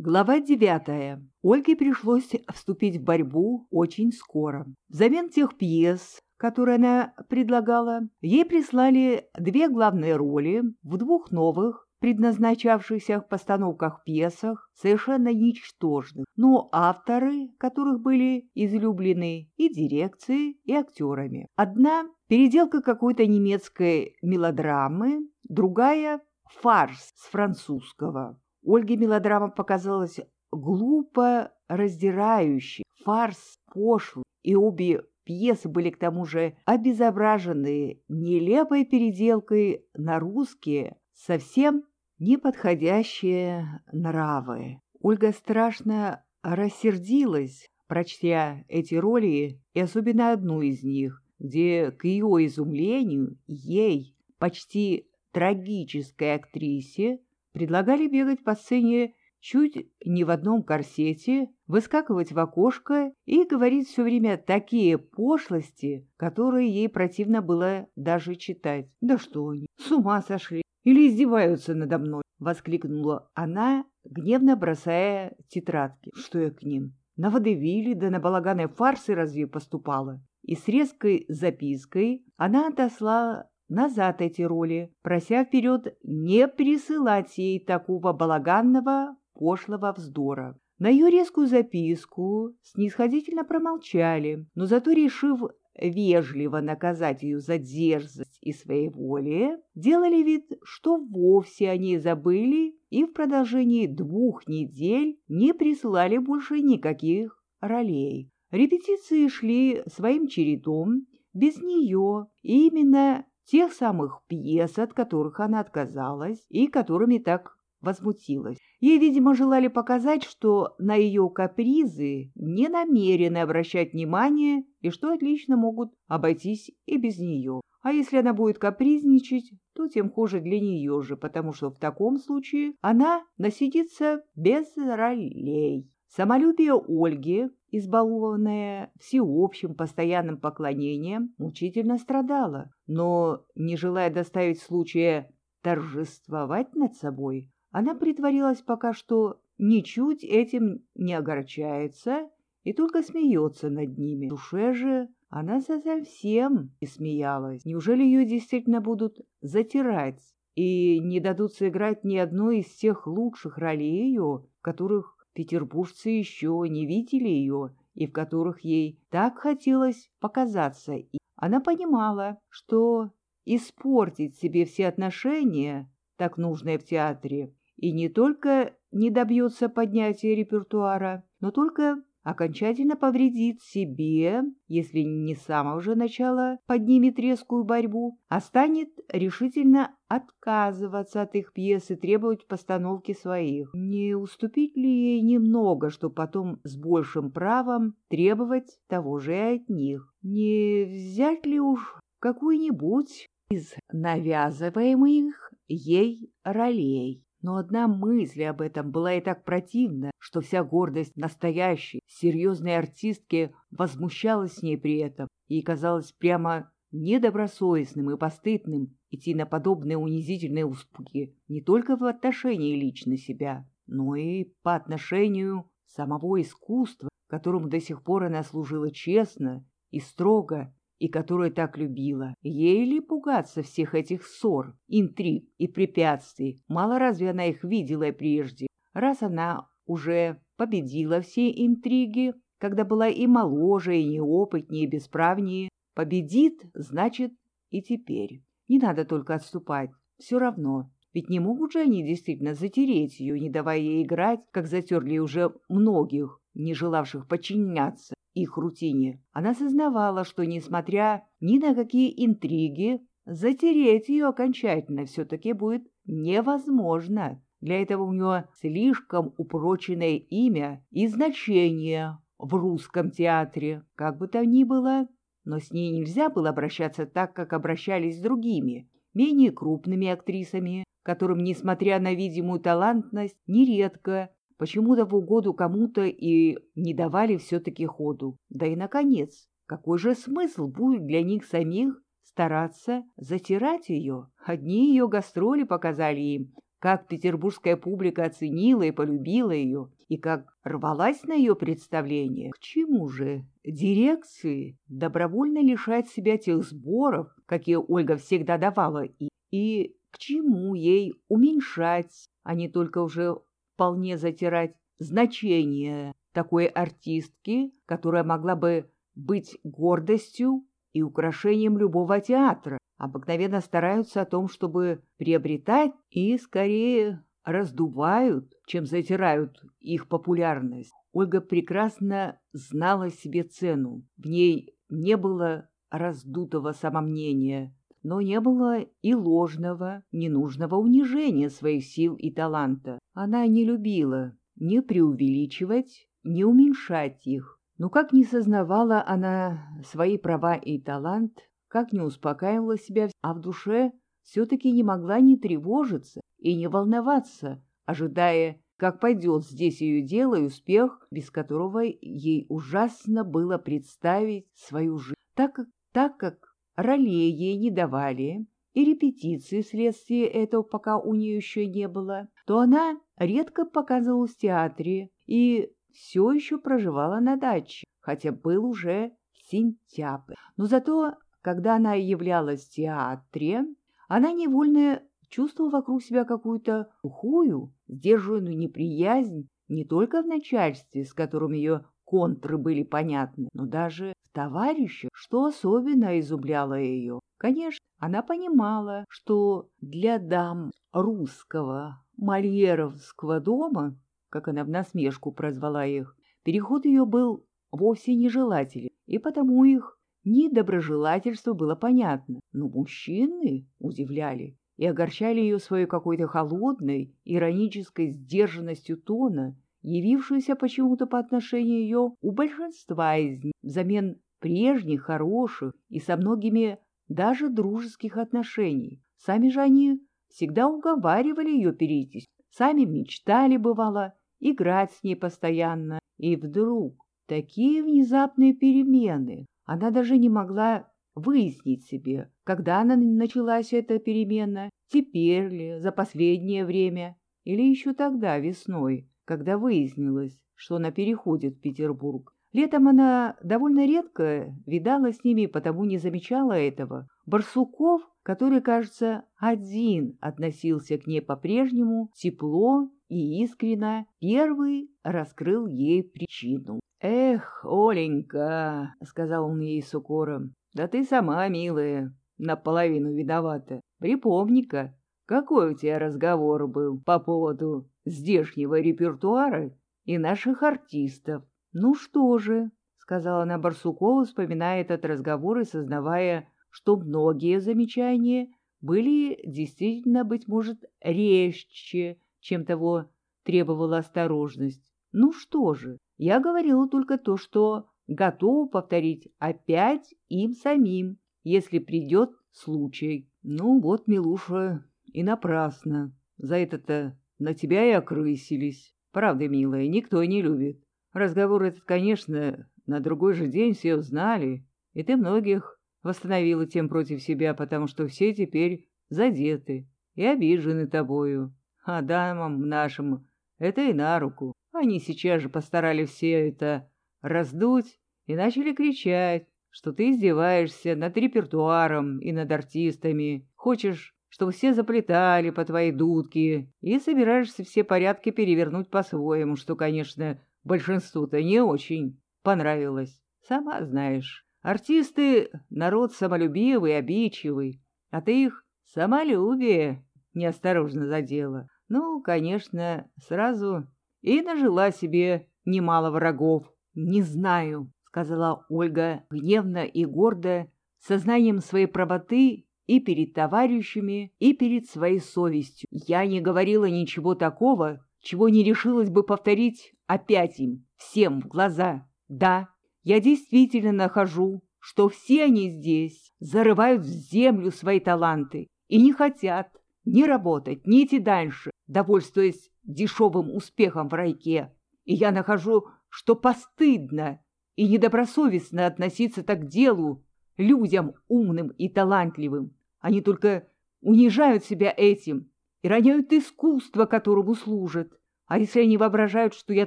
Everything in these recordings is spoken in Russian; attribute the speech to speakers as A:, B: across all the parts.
A: Глава девятая. Ольге пришлось вступить в борьбу очень скоро. Взамен тех пьес, которые она предлагала, ей прислали две главные роли в двух новых, предназначавшихся в постановках пьесах, совершенно ничтожных, но авторы которых были излюблены и дирекцией, и актерами. Одна – переделка какой-то немецкой мелодрамы, другая – фарс с французского. Ольге мелодрама показалась глупо раздирающей, фарс пошлый, и обе пьесы были к тому же обезображены нелепой переделкой на русские, совсем неподходящие нравы. Ольга страшно рассердилась, прочтя эти роли, и особенно одну из них, где, к ее изумлению, ей, почти трагической актрисе, предлагали бегать по сцене чуть не в одном корсете, выскакивать в окошко и говорить все время такие пошлости, которые ей противно было даже читать. «Да что они, с ума сошли! Или издеваются надо мной!» — воскликнула она, гневно бросая тетрадки. «Что я к ним? На водевиле да на балаганой фарсы разве поступала?» И с резкой запиской она отослала назад эти роли, прося вперед не присылать ей такого балаганного, пошлого вздора. На ее резкую записку снисходительно промолчали, но зато, решив вежливо наказать ее за дерзость и своеволие, делали вид, что вовсе о ней забыли и в продолжении двух недель не присылали больше никаких ролей. Репетиции шли своим чередом, без нее, и именно тех самых пьес, от которых она отказалась и которыми так возмутилась. Ей, видимо, желали показать, что на ее капризы не намерены обращать внимание и что отлично могут обойтись и без нее. А если она будет капризничать, то тем хуже для нее же, потому что в таком случае она насидится без ролей. Самолюбие Ольги, избалованное всеобщим постоянным поклонением, мучительно страдало, но, не желая доставить случая торжествовать над собой, она притворилась пока что ничуть этим не огорчается и только смеется над ними. В душе же она совсем не смеялась. Неужели ее действительно будут затирать и не дадут сыграть ни одной из тех лучших ролей ее, которых петербуржцы еще не видели ее и в которых ей так хотелось показаться. И она понимала, что испортить себе все отношения, так нужное в театре, и не только не добьется поднятия репертуара, но только окончательно повредит себе, если не с самого же начала поднимет резкую борьбу, а станет решительно отказываться от их пьес и требовать постановки своих. Не уступить ли ей немного, чтобы потом с большим правом требовать того же и от них? Не взять ли уж какую-нибудь из навязываемых ей ролей? Но одна мысль об этом была и так противна, что вся гордость настоящей, серьезной артистки возмущалась с ней при этом, и казалось прямо недобросовестным и постыдным идти на подобные унизительные уступки не только в отношении лично себя, но и по отношению самого искусства, которому до сих пор она служила честно и строго и которую так любила. Ей ли пугаться всех этих ссор, интриг и препятствий? Мало разве она их видела прежде? Раз она уже победила все интриги, когда была и моложе, и неопытнее, и бесправнее, победит, значит, и теперь. Не надо только отступать, все равно. Ведь не могут же они действительно затереть ее, не давая ей играть, как затерли уже многих, не желавших подчиняться их рутине. Она сознавала, что, несмотря ни на какие интриги, затереть ее окончательно все-таки будет невозможно. Для этого у нее слишком упроченное имя и значение в русском театре. Как бы то ни было, но с ней нельзя было обращаться так, как обращались с другими, менее крупными актрисами, которым, несмотря на видимую талантность, нередко почему-то в угоду кому-то и не давали все-таки ходу. Да и, наконец, какой же смысл будет для них самих стараться затирать ее? Одни ее гастроли показали им, как петербургская публика оценила и полюбила ее, и как рвалась на ее представление. К чему же дирекции добровольно лишать себя тех сборов, какие Ольга всегда давала, и, и к чему ей уменьшать, а не только уже вполне затирать значение такой артистки, которая могла бы быть гордостью и украшением любого театра, обыкновенно стараются о том, чтобы приобретать и скорее раздувают, чем затирают их популярность. Ольга прекрасно знала себе цену. В ней не было раздутого самомнения, но не было и ложного, ненужного унижения своих сил и таланта. Она не любила ни преувеличивать, ни уменьшать их. Но как не сознавала она свои права и талант, как не успокаивала себя, а в душе все-таки не могла не тревожиться и не волноваться, ожидая, как пойдет здесь ее дело и успех, без которого ей ужасно было представить свою жизнь. Так как, так как ролей ей не давали, и репетиции вследствие этого пока у нее еще не было, то она редко показывалась в театре и все еще проживала на даче, хотя был уже сентябрь. Но зато когда она являлась в театре, она невольно чувствовала вокруг себя какую-то сухую, сдержанную неприязнь не только в начальстве, с которым ее контры были понятны, но даже в товарищах, что особенно изумляло ее. Конечно, она понимала, что для дам русского мольеровского дома, как она в насмешку прозвала их, переход ее был вовсе нежелателен, и потому их Недоброжелательство было понятно, но мужчины удивляли и огорчали ее своей какой-то холодной, иронической сдержанностью тона, явившуюся почему-то по отношению ее у большинства из них взамен прежних, хороших и со многими даже дружеских отношений. Сами же они всегда уговаривали ее перейти, сами мечтали, бывало, играть с ней постоянно. И вдруг такие внезапные перемены, она даже не могла выяснить себе, когда она началась эта перемена, теперь ли, за последнее время, или еще тогда, весной, когда выяснилось, что она переходит в Петербург. Летом она довольно редко видала с ними, потому не замечала этого. Барсуков, который, кажется, один относился к ней по-прежнему, тепло и искренно, первый раскрыл ей причину. «Эх, Оленька», — сказал он ей с укором, — «да ты сама, милая, наполовину виновата. Припомни-ка, какой у тебя разговор был по поводу здешнего репертуара и наших артистов?» «Ну что же», — сказала она Барсукова, вспоминая этот разговор и сознавая, что многие замечания были действительно, быть может, резче, чем того требовала осторожность. «Ну что же, я говорила только то, что готова повторить опять им самим, если придет случай. Ну вот, Милуша, и напрасно. За это-то на тебя и окрысились. Правда, милая, никто не любит. Разговор этот, конечно, на другой же день все узнали, и ты многих восстановила тем против себя, потому что все теперь задеты и обижены тобою. А дамам нашим это и на руку. Они сейчас же постарались все это раздуть и начали кричать, что ты издеваешься над репертуаром и над артистами, хочешь, чтобы все заплетали по твоей дудке и собираешься все порядки перевернуть по-своему, что, конечно, большинству-то не очень понравилось. Сама знаешь, артисты — народ самолюбивый, обидчивый, а ты их самолюбие неосторожно задела. Ну, конечно, сразу и нажила себе немало врагов. «Не знаю», — сказала Ольга гневно и гордо, сознанием своей правоты и перед товарищами, и перед своей совестью. Я не говорила ничего такого, чего не решилась бы повторить опять им, всем в глаза. Да, я действительно нахожу, что все они здесь зарывают в землю свои таланты и не хотят ни работать, ни идти дальше, довольствуясь дешевым успехом в райке, и я нахожу, что постыдно и недобросовестно относиться так к делу людям умным и талантливым. Они только унижают себя этим и роняют искусство, которому служат. А если они воображают, что я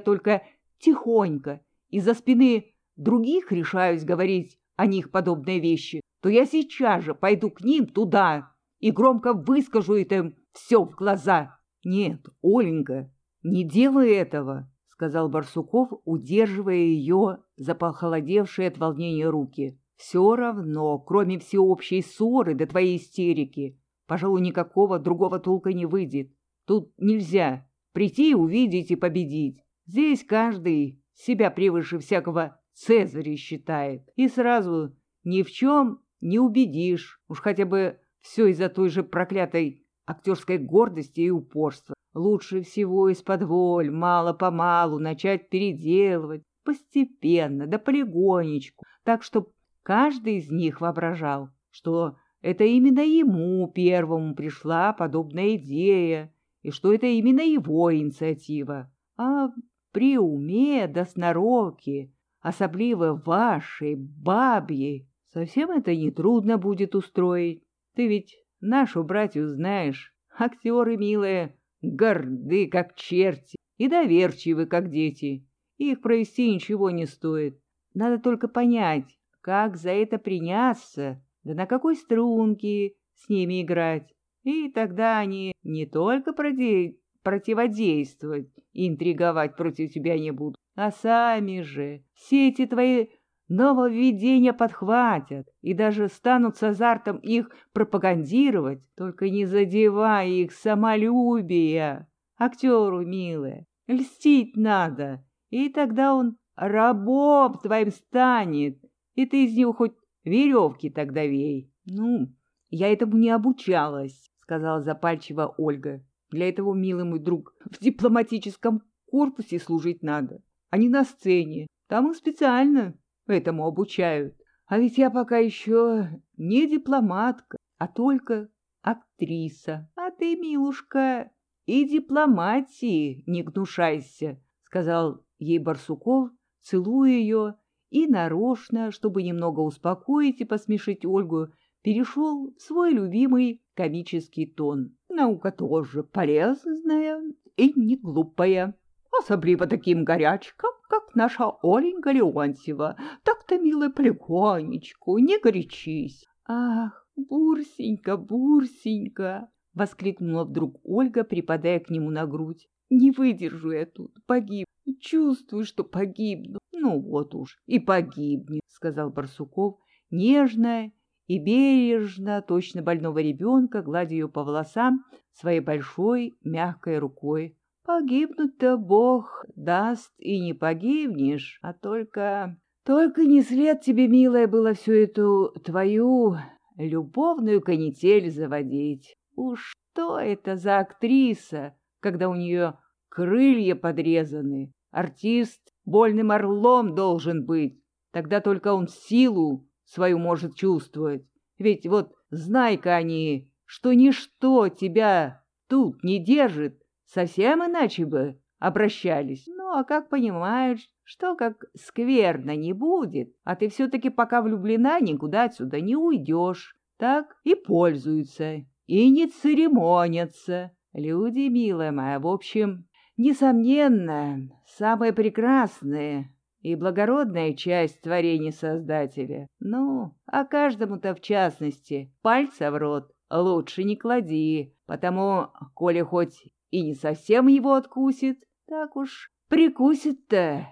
A: только тихонько из-за спины других решаюсь говорить о них подобные вещи, то я сейчас же пойду к ним туда и громко выскажу им все в глаза. Нет, Оленька, не делай этого, — сказал Барсуков, удерживая ее за похолодевшие от волнения руки. Все равно, кроме всеобщей ссоры до твоей истерики, пожалуй, никакого другого толка не выйдет. Тут нельзя прийти, увидеть и победить. Здесь каждый себя превыше всякого Цезаря считает. И сразу ни в чем не убедишь. Уж хотя бы все из-за той же проклятой актерской гордости и упорства. Лучше всего из-под воль, мало-помалу начать переделывать, постепенно, да полигонечку, так, чтоб каждый из них воображал, что это именно ему первому пришла подобная идея, и что это именно его инициатива. А при уме да сноровке, особливо вашей, бабьей, совсем это нетрудно будет устроить. Ты ведь нашу братью знаешь, актеры милые, горды, как черти, и доверчивы, как дети. Их провести ничего не стоит. Надо только понять, как за это приняться, да на какой струнке с ними играть. И тогда они не только проде... противодействовать и интриговать против тебя не будут, а сами же все эти твои нововведения подхватят и даже станут с азартом их пропагандировать, только не задевая их самолюбия. Актеру, милая, льстить надо, и тогда он рабом твоим станет, и ты из него хоть веревки тогда вей. Ну, я этому не обучалась, сказала запальчиво Ольга. Для этого, милый мой друг, в дипломатическом корпусе служить надо, а не на сцене. Там их специально этому обучают. А ведь я пока еще не дипломатка, а только актриса. А ты, милушка, и дипломатии не гнушайся, сказал ей Барсуков, целуя ее, и нарочно, чтобы немного успокоить и посмешить Ольгу, перешел в свой любимый комический тон. Наука тоже полезная и не глупая, особливо таким горячкам, как наша Оленька Леонтьева. Так-то, милая, полегонечку, не горячись. Ах, Бурсенька, Бурсенька! — воскликнула вдруг Ольга, припадая к нему на грудь. «Не выдержу я тут, погиб. Чувствую, что погибну. Ну вот уж, и погибнет», — сказал Барсуков, нежно и бережно, точно больного ребенка, гладя ее по волосам своей большой мягкой рукой. «Погибнуть-то Бог даст, и не погибнешь, а только...» «Только не след тебе, милая, было всю эту твою любовную канитель заводить. Уж что это за актриса, когда у нее крылья подрезаны? Артист больным орлом должен быть. Тогда только он силу свою может чувствовать. Ведь вот знай-ка они, что ничто тебя тут не держит, совсем иначе бы обращались. Ну, а как понимаешь, что как скверно не будет, а ты все-таки пока влюблена, никуда отсюда не уйдешь, так и пользуются и не церемонятся. Люди, милая моя, в общем, несомненно, самая прекрасная и благородная часть творения Создателя. Ну, а каждому-то в частности пальца в рот лучше не клади, потому, коли хоть и не совсем его откусит, так уж прикусит-то